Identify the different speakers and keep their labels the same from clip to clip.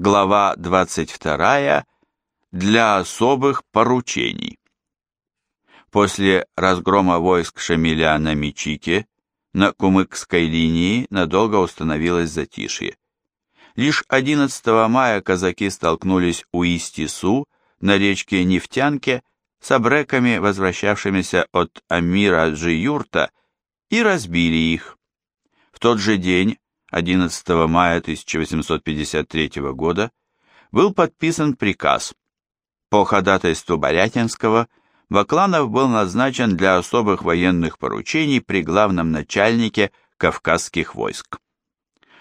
Speaker 1: Глава 22. Для особых поручений. После разгрома войск Шамиля на Мичике на Кумыкской линии надолго установилось затишье. Лишь 11 мая казаки столкнулись у Истису на речке Нефтянке с абреками, возвращавшимися от Амира Джиюрта, и разбили их. В тот же день 11 мая 1853 года был подписан приказ. По ходатайству Борятинского Бакланов был назначен для особых военных поручений при главном начальнике Кавказских войск.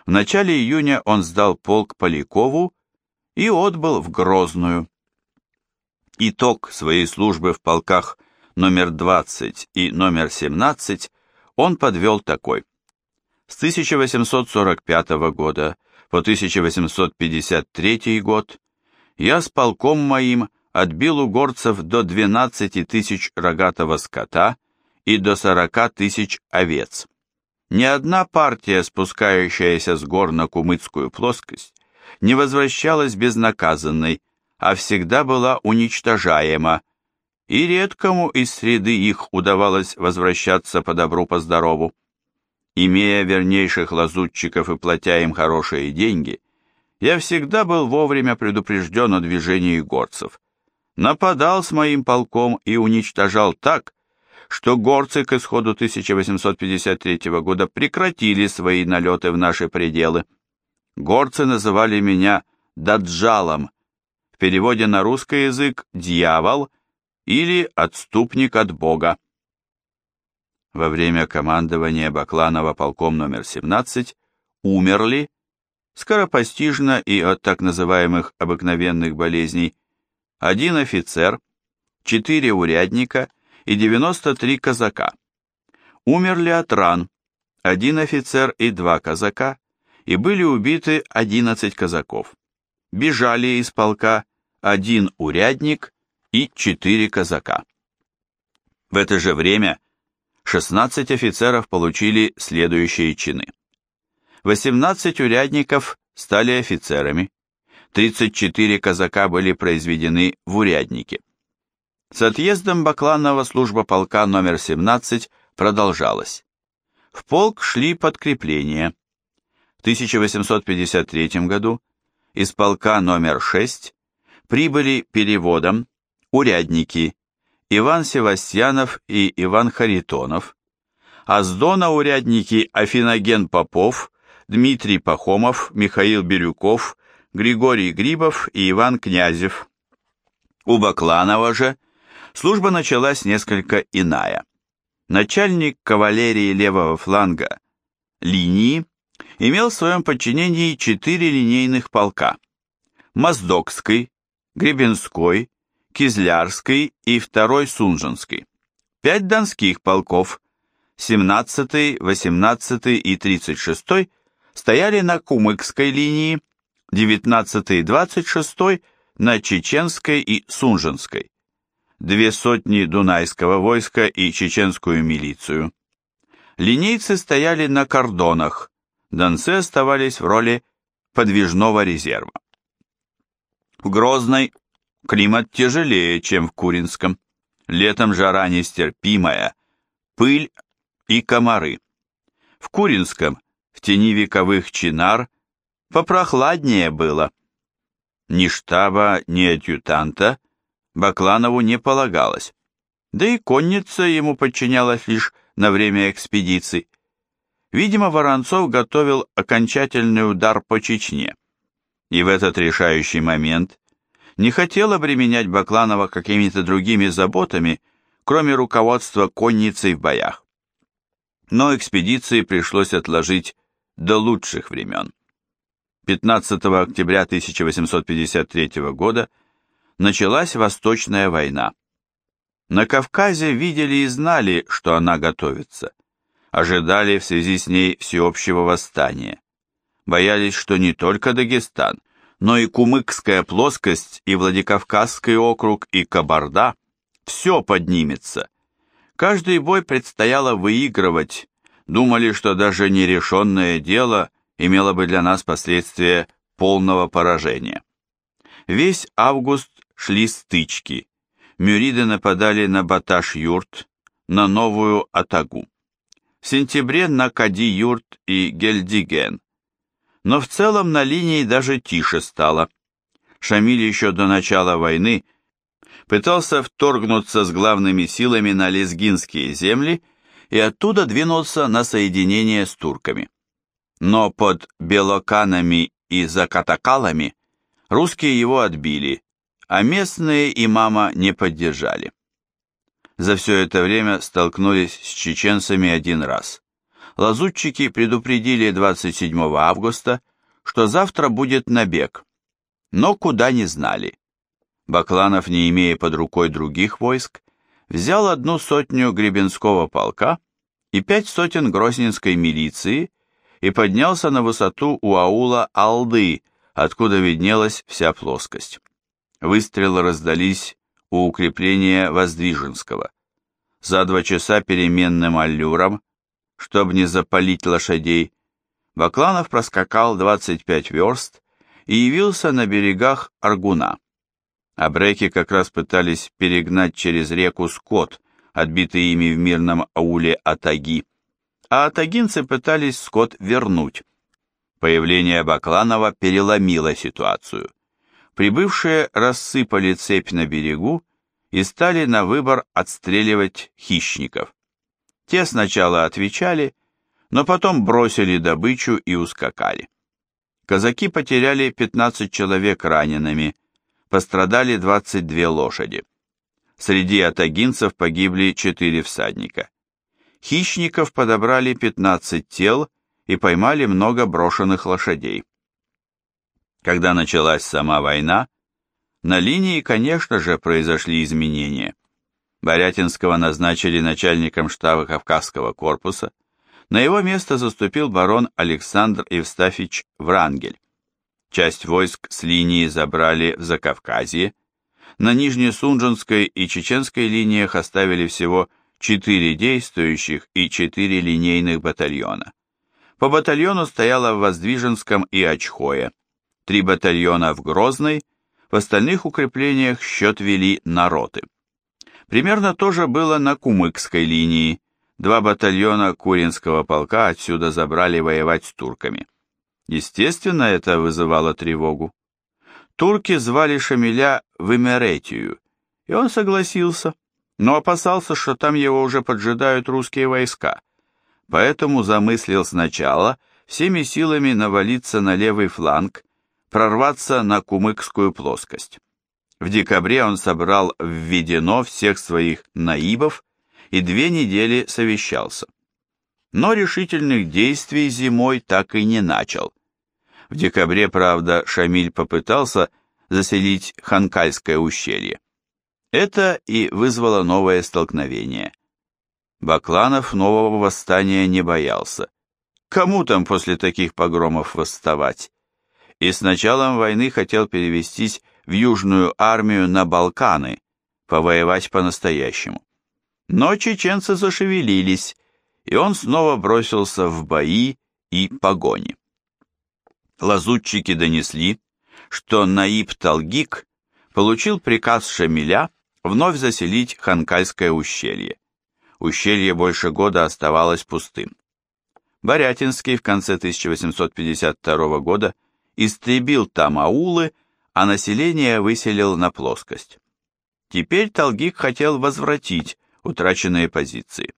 Speaker 1: В начале июня он сдал полк Полякову и отбыл в Грозную. Итог своей службы в полках номер 20 и номер 17 он подвел такой – с 1845 года по 1853 год я с полком моим отбил у горцев до 12 тысяч рогатого скота и до 40 тысяч овец. Ни одна партия, спускающаяся с гор на Кумыцкую плоскость, не возвращалась безнаказанной, а всегда была уничтожаема, и редкому из среды их удавалось возвращаться по добру, по здорову. Имея вернейших лазутчиков и платя им хорошие деньги, я всегда был вовремя предупрежден о движении горцев. Нападал с моим полком и уничтожал так, что горцы к исходу 1853 года прекратили свои налеты в наши пределы. Горцы называли меня «даджалом», в переводе на русский язык «дьявол» или «отступник от Бога» во время командования Бакланова полком номер 17 умерли, скоропостижно и от так называемых обыкновенных болезней, один офицер, четыре урядника и 93 казака. Умерли от ран один офицер и два казака, и были убиты 11 казаков. Бежали из полка один урядник и четыре казака. В это же время 16 офицеров получили следующие чины. 18 урядников стали офицерами, 34 казака были произведены в урядники. С отъездом Бакланова служба полка номер 17 продолжалась. В полк шли подкрепления. В 1853 году из полка номер 6 прибыли переводом урядники Иван Севастьянов и Иван Харитонов, а с Дона урядники Афиноген Попов, Дмитрий Пахомов, Михаил Бирюков, Григорий Грибов и Иван Князев. У Бакланова же служба началась несколько иная. Начальник кавалерии левого фланга линии имел в своем подчинении четыре линейных полка – Моздокской, Гребенской, Кизлярской и второй Сунженской, пять донских полков, 17, 18 и 36 стояли на Кумыкской линии, 19 и 26 на Чеченской и Сунженской, две сотни Дунайского войска и чеченскую милицию. Линейцы стояли на кордонах, донцы оставались в роли подвижного резерва. В Грозной Климат тяжелее, чем в Куринском. Летом жара нестерпимая, пыль и комары. В Куринском, в тени вековых чинар, попрохладнее было. Ни штаба, ни адъютанта Бакланову не полагалось. Да и конница ему подчинялась лишь на время экспедиций. Видимо, Воронцов готовил окончательный удар по Чечне. И в этот решающий момент не хотел обременять Бакланова какими-то другими заботами, кроме руководства конницей в боях. Но экспедиции пришлось отложить до лучших времен. 15 октября 1853 года началась Восточная война. На Кавказе видели и знали, что она готовится. Ожидали в связи с ней всеобщего восстания. Боялись, что не только Дагестан, но и Кумыкская плоскость, и Владикавказский округ, и Кабарда – все поднимется. Каждый бой предстояло выигрывать, думали, что даже нерешенное дело имело бы для нас последствия полного поражения. Весь август шли стычки. Мюриды нападали на Баташ-Юрт, на Новую Атагу. В сентябре на Кади-Юрт и Гельдиген. Но в целом на линии даже тише стало. Шамиль еще до начала войны пытался вторгнуться с главными силами на лезгинские земли и оттуда двинулся на соединение с турками. Но под Белоканами и Закатакалами русские его отбили, а местные имама не поддержали. За все это время столкнулись с чеченцами один раз. Лазутчики предупредили 27 августа, что завтра будет набег, но куда не знали. Бакланов, не имея под рукой других войск, взял одну сотню Гребенского полка и пять сотен Грозненской милиции и поднялся на высоту у аула Алды, откуда виднелась вся плоскость. Выстрелы раздались у укрепления Воздвиженского. За два часа переменным аллюром, чтобы не запалить лошадей, Бакланов проскакал 25 верст и явился на берегах Аргуна. Абреки как раз пытались перегнать через реку скот, отбитый ими в мирном ауле Атаги, а атагинцы пытались скот вернуть. Появление Бакланова переломило ситуацию. Прибывшие рассыпали цепь на берегу и стали на выбор отстреливать хищников. Те сначала отвечали, но потом бросили добычу и ускакали. Казаки потеряли 15 человек ранеными, пострадали 22 лошади. Среди атагинцев погибли 4 всадника. Хищников подобрали 15 тел и поймали много брошенных лошадей. Когда началась сама война, на линии, конечно же, произошли изменения. Борятинского назначили начальником штаба Кавказского корпуса, на его место заступил барон Александр Евстафич Врангель. Часть войск с линии забрали в Закавказье, на Нижнесунженской и Чеченской линиях оставили всего четыре действующих и четыре линейных батальона. По батальону стояло в Воздвиженском и Очхое, три батальона в Грозной, в остальных укреплениях счет вели народы. Примерно то же было на Кумыкской линии, два батальона Куринского полка отсюда забрали воевать с турками. Естественно, это вызывало тревогу. Турки звали Шамиля в Имеретию, и он согласился, но опасался, что там его уже поджидают русские войска, поэтому замыслил сначала всеми силами навалиться на левый фланг, прорваться на Кумыкскую плоскость. В декабре он собрал в Ведено всех своих наибов и две недели совещался. Но решительных действий зимой так и не начал. В декабре, правда, Шамиль попытался заселить Ханкальское ущелье. Это и вызвало новое столкновение. Бакланов нового восстания не боялся. Кому там после таких погромов восставать? И с началом войны хотел перевестись в Южную армию на Балканы, повоевать по-настоящему. Но чеченцы зашевелились, и он снова бросился в бои и погони лазутчики донесли, что Наиб Талгик получил приказ Шамиля вновь заселить Ханкальское ущелье. Ущелье больше года оставалось пустым. Борятинский в конце 1852 года истребил там аулы, а население выселил на плоскость. Теперь Талгик хотел возвратить утраченные позиции.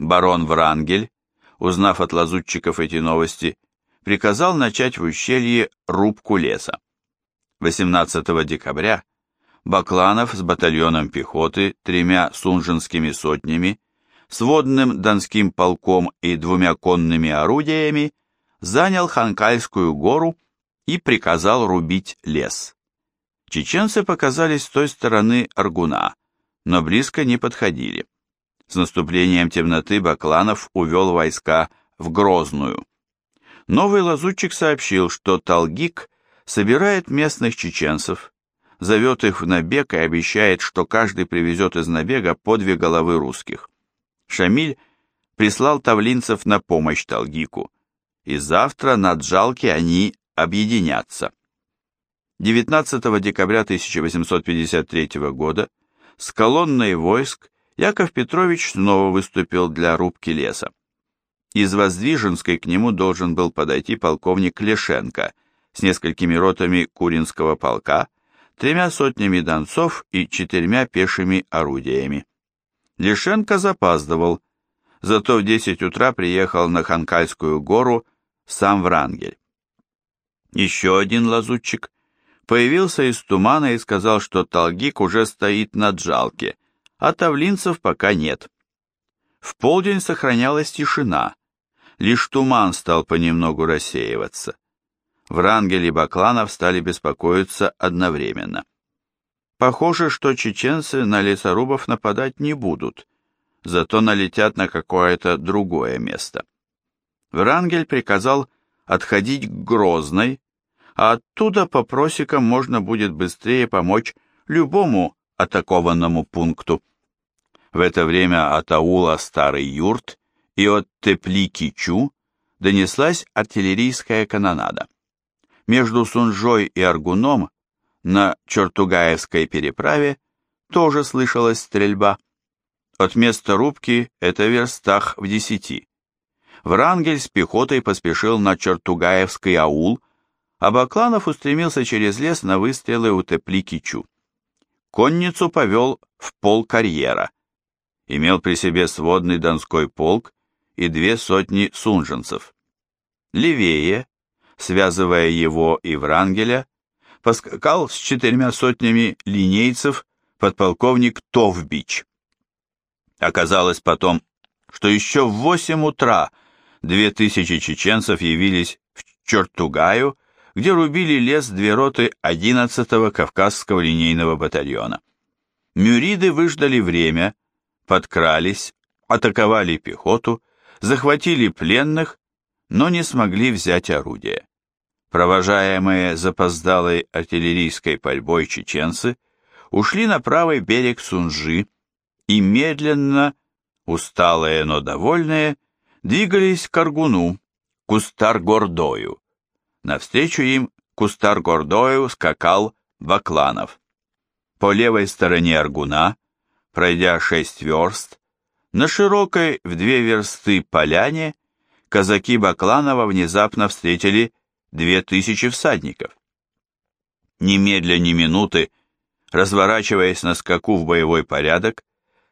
Speaker 1: Барон Врангель, узнав от лазутчиков эти новости, приказал начать в ущелье рубку леса. 18 декабря Бакланов с батальоном пехоты, тремя сунжинскими сотнями, сводным донским полком и двумя конными орудиями занял Ханкальскую гору и приказал рубить лес. Чеченцы показались с той стороны Аргуна, но близко не подходили. С наступлением темноты Бакланов увел войска в Грозную. Новый лазутчик сообщил, что Талгик собирает местных чеченцев, зовет их в набег и обещает, что каждый привезет из набега по две головы русских. Шамиль прислал тавлинцев на помощь Талгику, и завтра на Джалке они объединяться. 19 декабря 1853 года с колонной войск Яков Петрович снова выступил для рубки леса. Из Воздвиженской к нему должен был подойти полковник Лешенко с несколькими ротами Куринского полка, тремя сотнями донцов и четырьмя пешими орудиями. Лешенко запаздывал, зато в 10 утра приехал на Ханкальскую гору сам Врангель. Еще один лазутчик появился из тумана и сказал, что Талгик уже стоит на Джалке, а тавлинцев пока нет. В полдень сохранялась тишина, лишь туман стал понемногу рассеиваться. Врангель и Бакланов стали беспокоиться одновременно. Похоже, что чеченцы на лесорубов нападать не будут, зато налетят на какое-то другое место. Врангель приказал отходить к Грозной, а оттуда по просекам можно будет быстрее помочь любому атакованному пункту. В это время от аула Старый Юрт и от Тепли-Кичу донеслась артиллерийская канонада. Между Сунжой и Аргуном на Чертугаевской переправе тоже слышалась стрельба. От места рубки это верстах в десяти. Врангель с пехотой поспешил на Чертугаевский аул, а Бакланов устремился через лес на выстрелы у Тепли-Кичу. Конницу повел в пол карьера. Имел при себе сводный донской полк и две сотни сунженцев. Левее, связывая его и Врангеля, поскакал с четырьмя сотнями линейцев подполковник Товбич. Оказалось потом, что еще в восемь утра две тысячи чеченцев явились в Чертугаю где рубили лес две роты 11-го Кавказского линейного батальона. Мюриды выждали время, подкрались, атаковали пехоту, захватили пленных, но не смогли взять орудие. Провожаемые запоздалой артиллерийской пальбой чеченцы ушли на правый берег Сунжи и медленно, усталые, но довольные, двигались к Аргуну, Кустар-Гордою, Навстречу им кустар Гордою скакал Бакланов. По левой стороне Аргуна, пройдя шесть верст, на широкой в две версты поляне казаки Бакланова внезапно встретили две тысячи всадников. Немедля ни минуты, разворачиваясь на скаку в боевой порядок,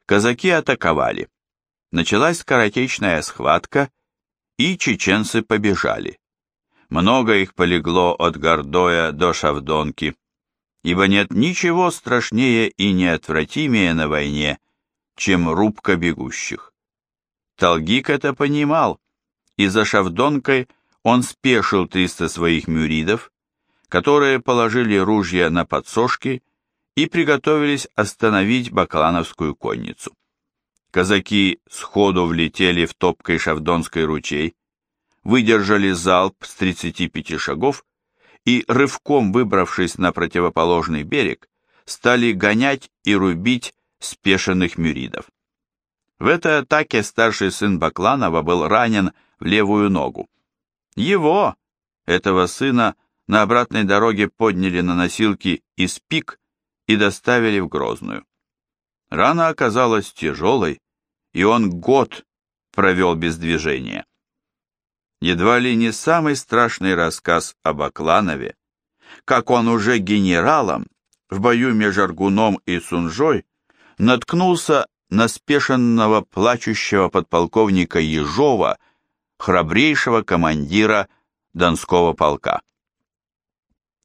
Speaker 1: казаки атаковали. Началась скоротечная схватка, и чеченцы побежали. Много их полегло от Гордоя до Шавдонки, ибо нет ничего страшнее и неотвратимее на войне, чем рубка бегущих. Талгик это понимал, и за Шавдонкой он спешил триста своих мюридов, которые положили ружья на подсошки и приготовились остановить баклановскую конницу. Казаки сходу влетели в топкой Шавдонской ручей, выдержали залп с 35 шагов и, рывком выбравшись на противоположный берег, стали гонять и рубить спешенных мюридов. В этой атаке старший сын Бакланова был ранен в левую ногу. Его, этого сына, на обратной дороге подняли на носилки из пик и доставили в Грозную. Рана оказалась тяжелой, и он год провел без движения едва ли не самый страшный рассказ об Акланове, как он уже генералом в бою между Аргуном и Сунжой наткнулся на спешенного плачущего подполковника Ежова, храбрейшего командира Донского полка.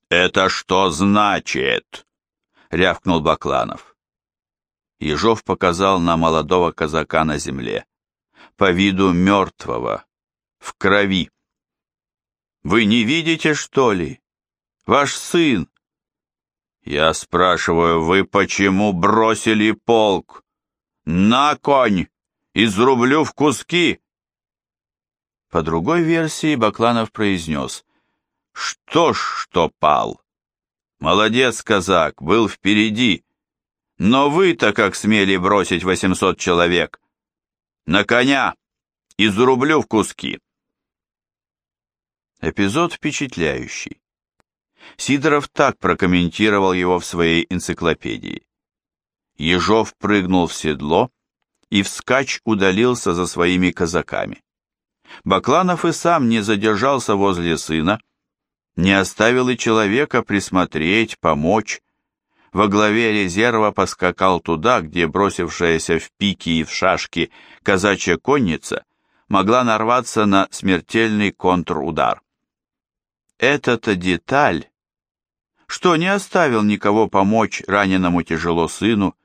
Speaker 1: «Это что значит?» — рявкнул Бакланов. Ежов показал на молодого казака на земле, по виду мертвого, в крови. Вы не видите, что ли? Ваш сын. Я спрашиваю, вы почему бросили полк? На конь! Изрублю в куски! По другой версии Бакланов произнес. Что ж, что пал? Молодец, казак, был впереди. Но вы-то как смели бросить восемьсот человек? На коня! Изрублю в куски. Эпизод впечатляющий. Сидоров так прокомментировал его в своей энциклопедии. Ежов прыгнул в седло и вскачь удалился за своими казаками. Бакланов и сам не задержался возле сына, не оставил и человека присмотреть, помочь. Во главе резерва поскакал туда, где бросившаяся в пики и в шашки казачья конница могла нарваться на смертельный контрудар. Эта-то деталь, что не оставил никого помочь раненому тяжело сыну,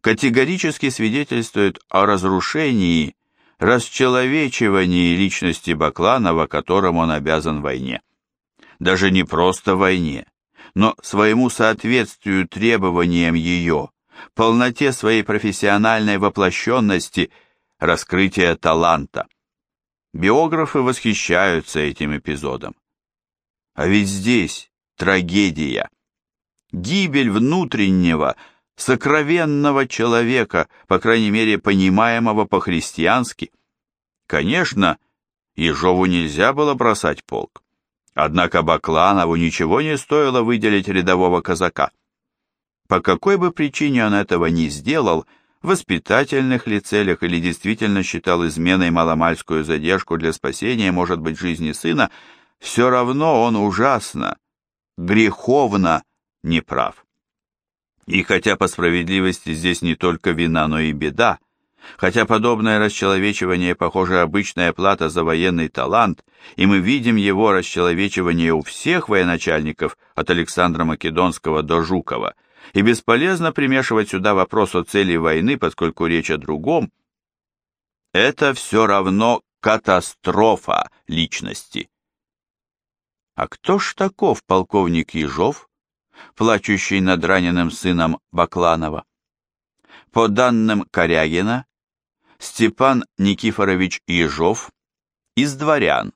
Speaker 1: категорически свидетельствует о разрушении, расчеловечивании личности Бакланова, которому он обязан войне даже не просто войне, но своему соответствию требованиям ее, полноте своей профессиональной воплощенности, раскрытия таланта. Биографы восхищаются этим эпизодом. А ведь здесь трагедия. Гибель внутреннего, сокровенного человека, по крайней мере, понимаемого по-христиански. Конечно, Ежову нельзя было бросать полк. Однако Бакланову ничего не стоило выделить рядового казака. По какой бы причине он этого не сделал, воспитательных ли целях или действительно считал изменой маломальскую задержку для спасения, может быть, жизни сына, все равно он ужасно, греховно неправ. И хотя по справедливости здесь не только вина, но и беда, Хотя подобное расчеловечивание, похоже, обычная плата за военный талант, и мы видим его расчеловечивание у всех военачальников, от Александра Македонского до Жукова, и бесполезно примешивать сюда вопрос о цели войны, поскольку речь о другом, это все равно катастрофа личности. А кто ж таков полковник Ежов, плачущий над раненым сыном Бакланова? По данным Корягина, Степан Никифорович Ежов из дворян,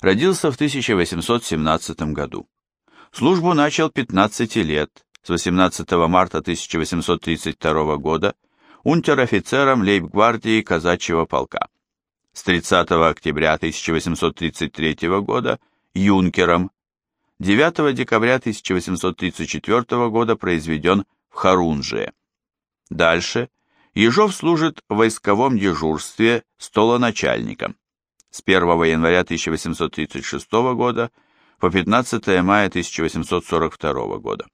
Speaker 1: родился в 1817 году. Службу начал 15 лет, с 18 марта 1832 года, унтер-офицером лейб-гвардии казачьего полка. С 30 октября 1833 года юнкером, 9 декабря 1834 года произведен в Харунжие. Дальше Ежов служит в войсковом дежурстве столоначальником с 1 января 1836 года по 15 мая 1842 года.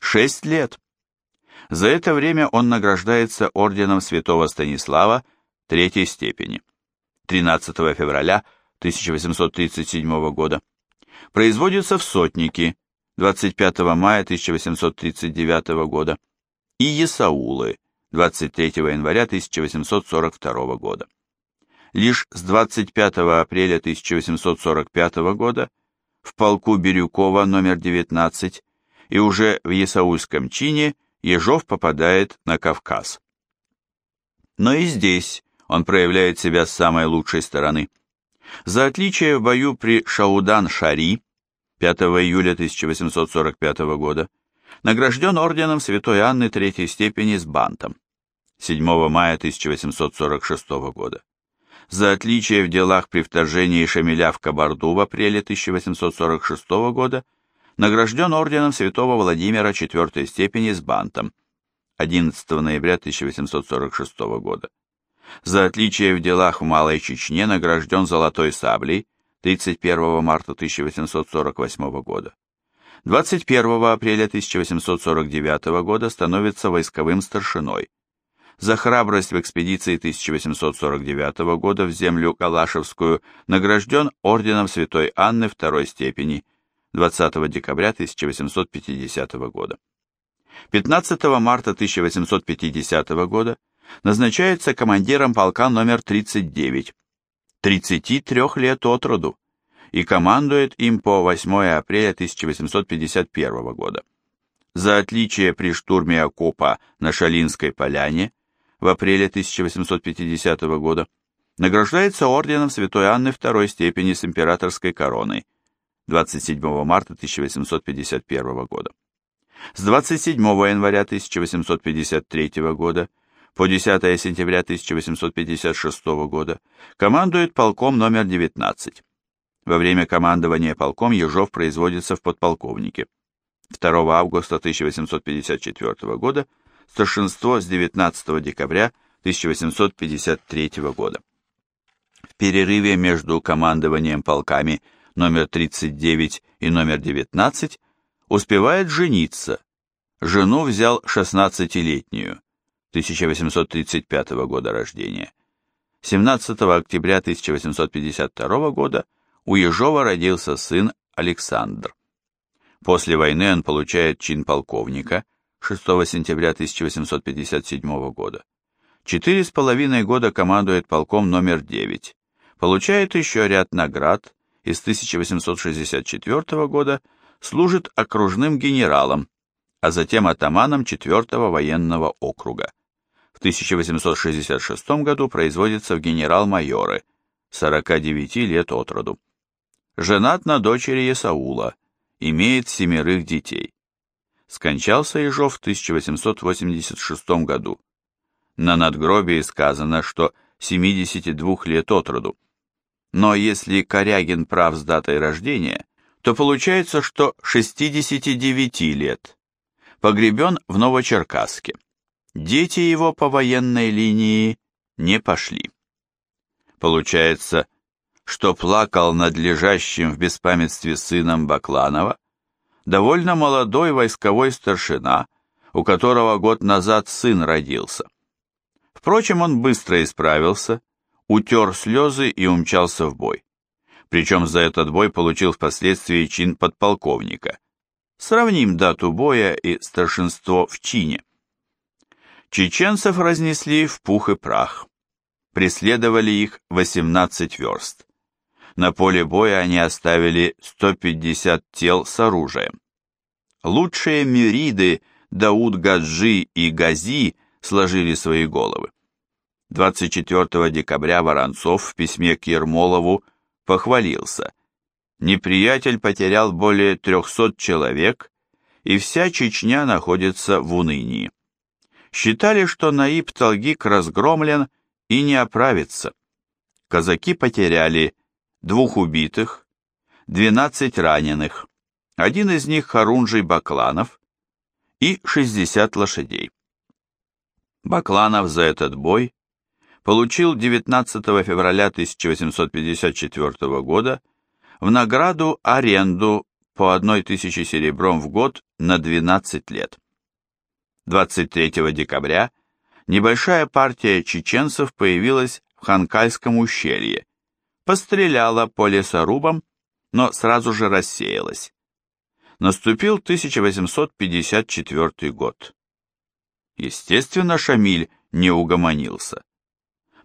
Speaker 1: Шесть лет. За это время он награждается орденом святого Станислава третьей степени. 13 февраля 1837 года. Производится в сотники 25 мая 1839 года. И Исаулы 23 января 1842 года. Лишь с 25 апреля 1845 года в полку Бирюкова номер 19 и уже в Есаульском чине Ежов попадает на Кавказ. Но и здесь он проявляет себя с самой лучшей стороны. За отличие в бою при Шаудан-Шари 5 июля 1845 года награжден орденом Святой Анны Третьей степени с бантом. 7 мая 1846 года. За отличие в делах при вторжении Шамиля в Кабарду в апреле 1846 года награжден орденом святого Владимира четвертой степени с бантом 11 ноября 1846 года. За отличие в делах в Малой Чечне награжден золотой саблей 31 марта 1848 года. 21 апреля 1849 года становится войсковым старшиной за храбрость в экспедиции 1849 года в землю Калашевскую награжден орденом Святой Анны второй степени 20 декабря 1850 года. 15 марта 1850 года назначается командиром полка номер 39, 33 лет от роду, и командует им по 8 апреля 1851 года. За отличие при штурме окопа на Шалинской поляне в апреле 1850 года, награждается орденом Святой Анны второй степени с императорской короной 27 марта 1851 года. С 27 января 1853 года по 10 сентября 1856 года командует полком номер 19. Во время командования полком Ежов производится в подполковнике. 2 августа 1854 года старшинство с 19 декабря 1853 года. В перерыве между командованием полками номер 39 и номер 19 успевает жениться. Жену взял 16-летнюю, 1835 года рождения. 17 октября 1852 года у Ежова родился сын Александр. После войны он получает чин полковника 6 сентября 1857 года. Четыре с половиной года командует полком номер 9. Получает еще ряд наград и с 1864 года служит окружным генералом, а затем атаманом 4-го военного округа. В 1866 году производится в генерал-майоры, 49 лет от роду. Женат на дочери Есаула, имеет семерых детей. Скончался Ежов в 1886 году. На надгробии сказано, что 72 лет от роду. Но если Корягин прав с датой рождения, то получается, что 69 лет. Погребен в Новочеркасске. Дети его по военной линии не пошли. Получается, что плакал над лежащим в беспамятстве сыном Бакланова довольно молодой войсковой старшина, у которого год назад сын родился. Впрочем, он быстро исправился, утер слезы и умчался в бой. Причем за этот бой получил впоследствии чин подполковника. Сравним дату боя и старшинство в чине. Чеченцев разнесли в пух и прах. Преследовали их 18 верст. На поле боя они оставили 150 тел с оружием. Лучшие мюриды Дауд Гаджи и Гази сложили свои головы. 24 декабря Воронцов в письме к Ермолову похвалился. Неприятель потерял более 300 человек, и вся Чечня находится в унынии считали, что Наиб Талгик разгромлен и не оправится. Казаки потеряли двух убитых, двенадцать раненых, один из них Харунжий Бакланов и шестьдесят лошадей. Бакланов за этот бой получил 19 февраля 1854 года в награду аренду по одной тысяче серебром в год на 12 лет. 23 декабря небольшая партия чеченцев появилась в Ханкальском ущелье, постреляла по лесорубам, но сразу же рассеялась. Наступил 1854 год. Естественно, Шамиль не угомонился.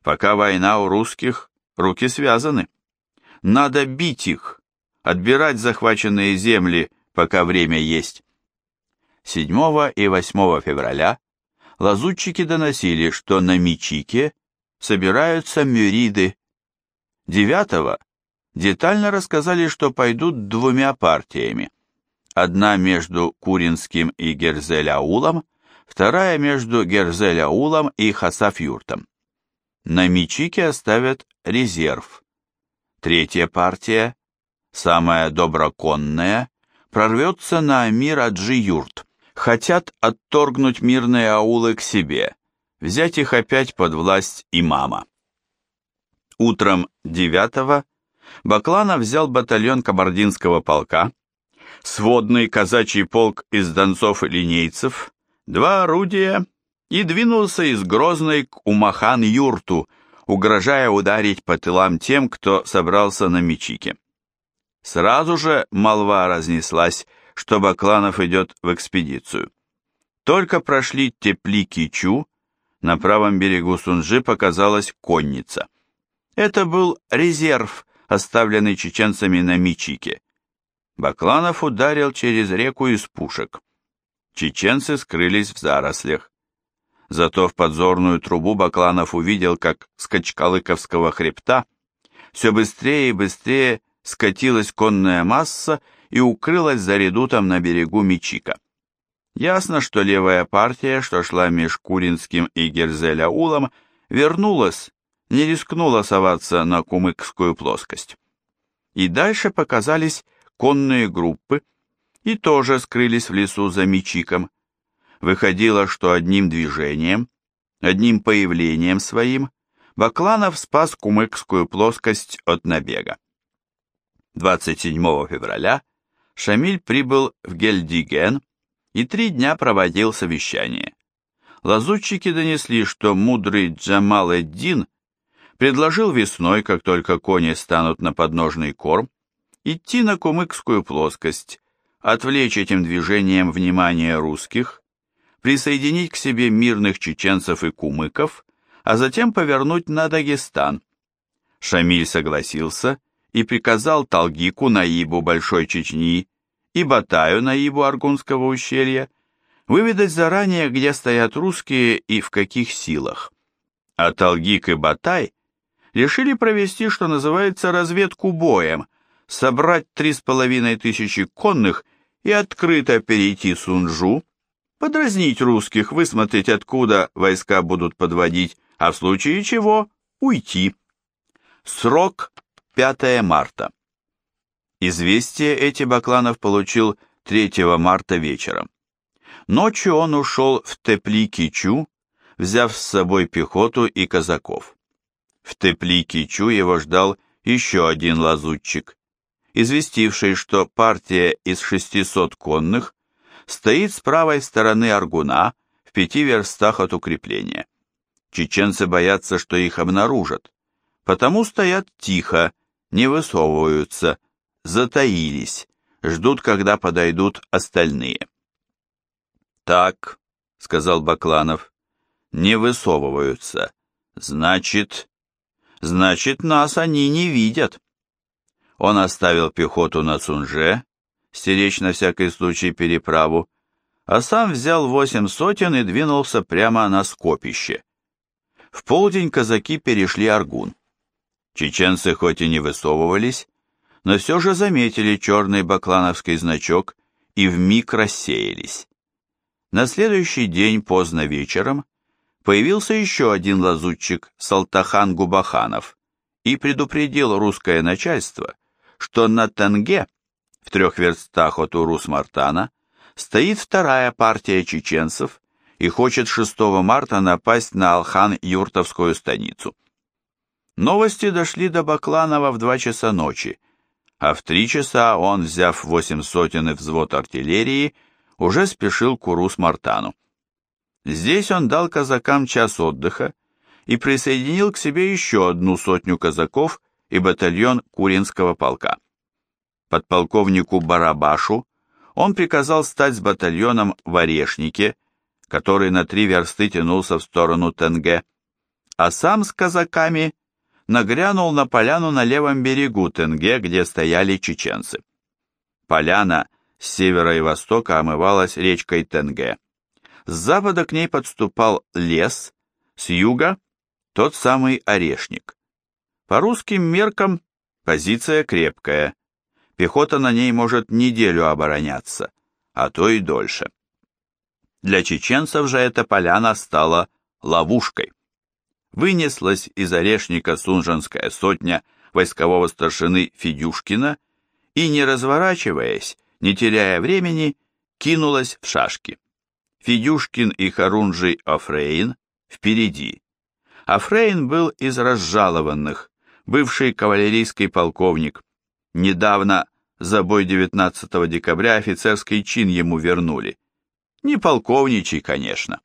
Speaker 1: Пока война у русских, руки связаны. Надо бить их, отбирать захваченные земли, пока время есть. 7 и 8 февраля лазутчики доносили, что на Мичике собираются мюриды. 9 детально рассказали, что пойдут двумя партиями. Одна между Куринским и Герзеляулом, вторая между Герзеляулом и Хасафюртом. На Мичике оставят резерв. Третья партия, самая доброконная, прорвется на Амир Аджи-Юрт хотят отторгнуть мирные аулы к себе, взять их опять под власть имама. Утром 9 Баклана взял батальон кабардинского полка, сводный казачий полк из донцов и линейцев, два орудия и двинулся из Грозной к Умахан-юрту, угрожая ударить по тылам тем, кто собрался на Мечике. Сразу же молва разнеслась что Бакланов идет в экспедицию. Только прошли Тепли-Кичу, на правом берегу Сунжи показалась конница. Это был резерв, оставленный чеченцами на Мичике. Бакланов ударил через реку из пушек. Чеченцы скрылись в зарослях. Зато в подзорную трубу Бакланов увидел, как с Качкалыковского хребта все быстрее и быстрее скатилась конная масса и укрылась за редутом на берегу Мичика. Ясно, что левая партия, что шла меж Куринским и Герзеляулом, вернулась, не рискнула соваться на Кумыкскую плоскость. и дальше показались конные группы и тоже скрылись в лесу за Мичиком. Выходило, что одним движением, одним появлением своим Бакланов спас кумыкскую плоскость от набега. 27 февраля Шамиль прибыл в Гельдиген и три дня проводил совещание. Лазутчики донесли, что мудрый Джамал-эд-Дин предложил весной, как только кони станут на подножный корм, идти на кумыкскую плоскость, отвлечь этим движением внимание русских, присоединить к себе мирных чеченцев и кумыков, а затем повернуть на Дагестан. Шамиль согласился и приказал Талгику Наибу Большой Чечни и Батаю Наибу Аргунского ущелья выведать заранее, где стоят русские и в каких силах. А Талгик и Батай решили провести, что называется, разведку боем, собрать три с половиной тысячи конных и открыто перейти Сунжу, подразнить русских, высмотреть, откуда войска будут подводить, а в случае чего уйти. Срок 5 марта. Известие эти Бакланов получил 3 марта вечером. Ночью он ушел в Тепли-Кичу, взяв с собой пехоту и казаков. В Тепли-Кичу его ждал еще один лазутчик, известивший, что партия из 600 конных стоит с правой стороны Аргуна в пяти верстах от укрепления. Чеченцы боятся, что их обнаружат, потому стоят тихо, не высовываются, затаились, ждут, когда подойдут остальные. «Так», — сказал Бакланов, — «не высовываются. Значит, значит, нас они не видят». Он оставил пехоту на Цунже, стеречь на всякий случай переправу, а сам взял восемь сотен и двинулся прямо на скопище. В полдень казаки перешли Аргун. Чеченцы хоть и не высовывались, но все же заметили черный баклановский значок и вмиг рассеялись. На следующий день поздно вечером появился еще один лазутчик, Салтахан Губаханов, и предупредил русское начальство, что на Танге, в трех верстах от Урус-Мартана, стоит вторая партия чеченцев и хочет 6 марта напасть на Алхан-Юртовскую станицу. Новости дошли до Бакланова в два часа ночи, а в три часа он, взяв восемь сотен и взвод артиллерии, уже спешил к Урус-Мартану. Здесь он дал казакам час отдыха и присоединил к себе еще одну сотню казаков и батальон Куринского полка. Подполковнику Барабашу он приказал стать с батальоном в Орешнике, который на три версты тянулся в сторону Тенге, а сам с казаками нагрянул на поляну на левом берегу Тенге, где стояли чеченцы. Поляна – с севера и востока омывалась речкой Тенге. С запада к ней подступал лес, с юга – тот самый орешник. По русским меркам позиция крепкая, пехота на ней может неделю обороняться, а то и дольше. Для чеченцев же эта поляна стала ловушкой. Вынеслась из орешника Сунжанская сотня войскового старшины Федюшкина и, не разворачиваясь, не теряя времени, кинулась в шашки. Федюшкин и хорунжий Афрейн впереди. Афрейн был из разжалованных, бывший кавалерийский полковник. Недавно за бой 19 декабря офицерский чин ему вернули. Не полковничий, конечно.